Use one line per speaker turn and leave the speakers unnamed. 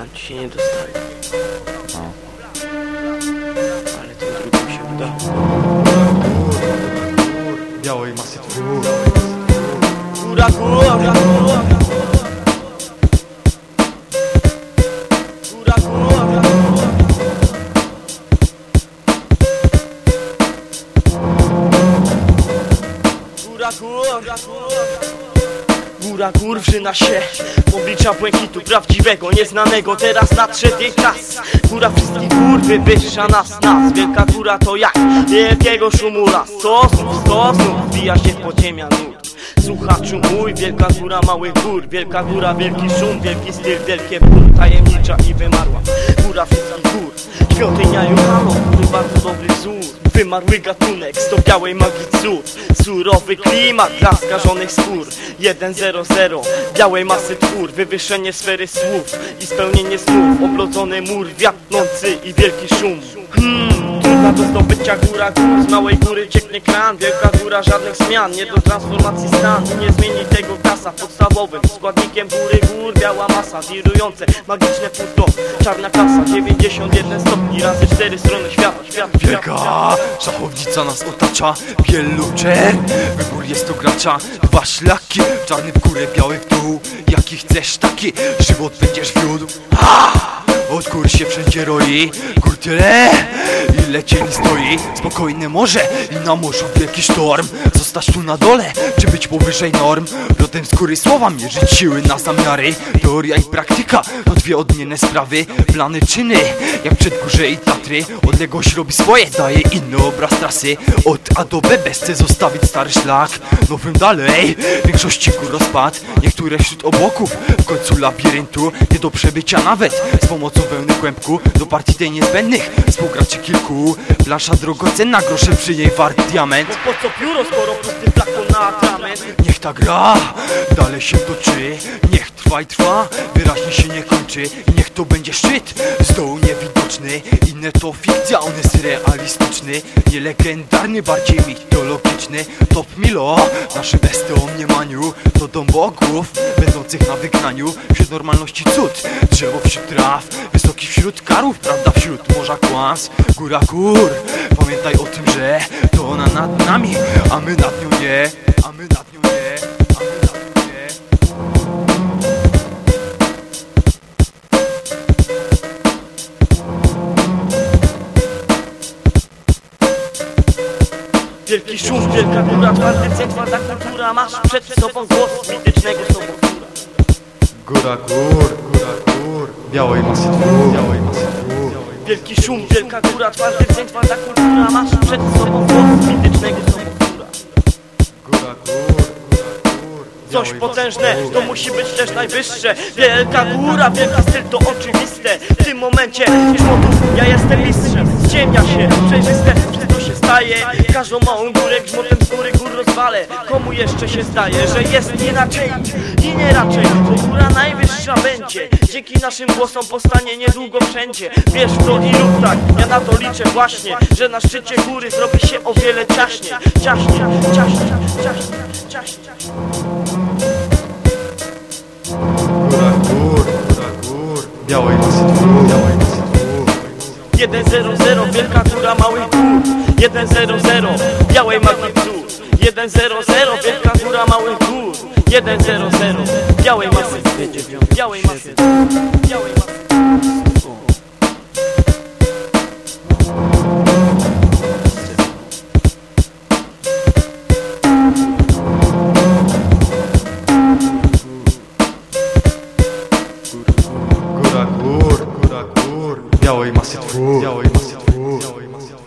Tam ci się nie dostanie.
No.
Ale tym drugim się udało.
Białej masy twór
Góra, góra, góra. Góra, góra. Góra, góra, Góra gór wrzyna się Oblicza błękitu prawdziwego, nieznanego. Teraz nadszedł jej czas. Góra wszystkich gór wywyższa nas, nas. Wielka góra to jak? Wielkiego szumula Sto znów, sto znów wbija się w podziemia nut Słuchaczu mój, wielka góra małych gór. Wielka góra, wielki szum, wielki styl, wielkie ból Tajemnicza i wymarła. Góra wszystkich gór. Świątynia Johano, to bardzo dobry wzór Wymarły gatunek, sto białej magii cud. Surowy klimat dla skażonych skór. 1-0-0, białej masy twór. Wywyższenie sfery słów i spełnienie snów Oblodzony mur, wiatnący i wielki szum. Hmm, do zdobycia góra gór Z małej góry cieknie kran, wielka góra żadnych zmian Nie do transformacji stan, nie zmieni tego kasa Podstawowym składnikiem góry gór Biała masa, wirujące, magiczne płótno Czarna klasa, 91 stopni razy cztery strony świata, świata, świata.
Wielka szachownica nas otacza Biel Wybór jest to gracza. Dwa szlaki Czarny w górę, biały w dół. Jaki chcesz taki Żywot będziesz wiódł? Ha! Od gór się wszędzie roi Gór tyle Ile cieni stoi Spokojne morze. I na morzu wielki sztorm. Zostać tu na dole Czy być powyżej norm? Rodem z góry słowa Mierzyć siły na zamiary. Teoria i praktyka To dwie odmienne sprawy. Plany czyny Jak przed górze i Tatry. Odległość robi swoje Daje inny obraz trasy. Od A do B Bez chce zostawić stary szlak. Nowym dalej większości gór rozpad. Niektóre wśród obłoków W końcu labiryntu. Nie do przebycia nawet Z pomocą wełny kłębku. Do partii tej niezbędnych Współgraczy kilku. Plansza drogocenna Grosze przy niej wart diament.
Bo po co pióro, skoro pusty flakon na atrament?
Niech ta gra dalej się toczy. Niech trwa i trwa, wyraźnie się nie kończy. Niech to będzie szczyt, z dołu niewidoczny. Inne to fikcja, on jest realistyczny. Nie legendarny, bardziej mitologiczny. Top Milo, nasze besty o mniemaniu. To dom bogów, będących na wygnaniu. Wśród normalności cud, drzewo wśród traw Wysoki wśród karów, prawda wśród morza kłamstw Góra gór, pamiętaj o tym, że To ona nad nami, a my nad nią nie A my nad nią nie, a my nad nią nie.
Wielki szum, wielka góra, twardy cel, twarda kultura. Masz przed sobą głos mitycznego sobowtóra
Góra gór, góra gór. Białej masy białej masy
Wielki szum, wielka góra, twardy cel, twarda kultura. Masz przed sobą głos mitycznego sobowtóra
Góra gór, góra gór.
Coś potężne, to musi być też najwyższe. Wielka góra, wielki styl to oczywiste. W tym momencie grzmotów ja jestem mistrzem. Ziemia się przejrzyste, staje Każdą małą górę grzmotem z góry gór rozwalę. Komu jeszcze się zdaje, że jest inaczej I nie raczej, to góra najwyższa będzie. Dzięki naszym głosom powstanie niedługo wszędzie. Wierz w to i rób tak, ja na to liczę właśnie Że na szczycie góry zrobi się o wiele ciaśniej. Ciaśniej, ciaśniej, ciaśniej, ciaśniej
Góra gór, góra gór. Białej masy twór
1-0-0, wielka góra małych gór 1-0-0, białej magii cud 1-0-0, wielka góra małych gór. 1-0-0, białej masy Białej masy Białej masy
Góra gór, góra gór. Białej masy twór, białej masy twór